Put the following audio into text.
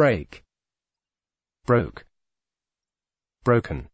break, broke, broken.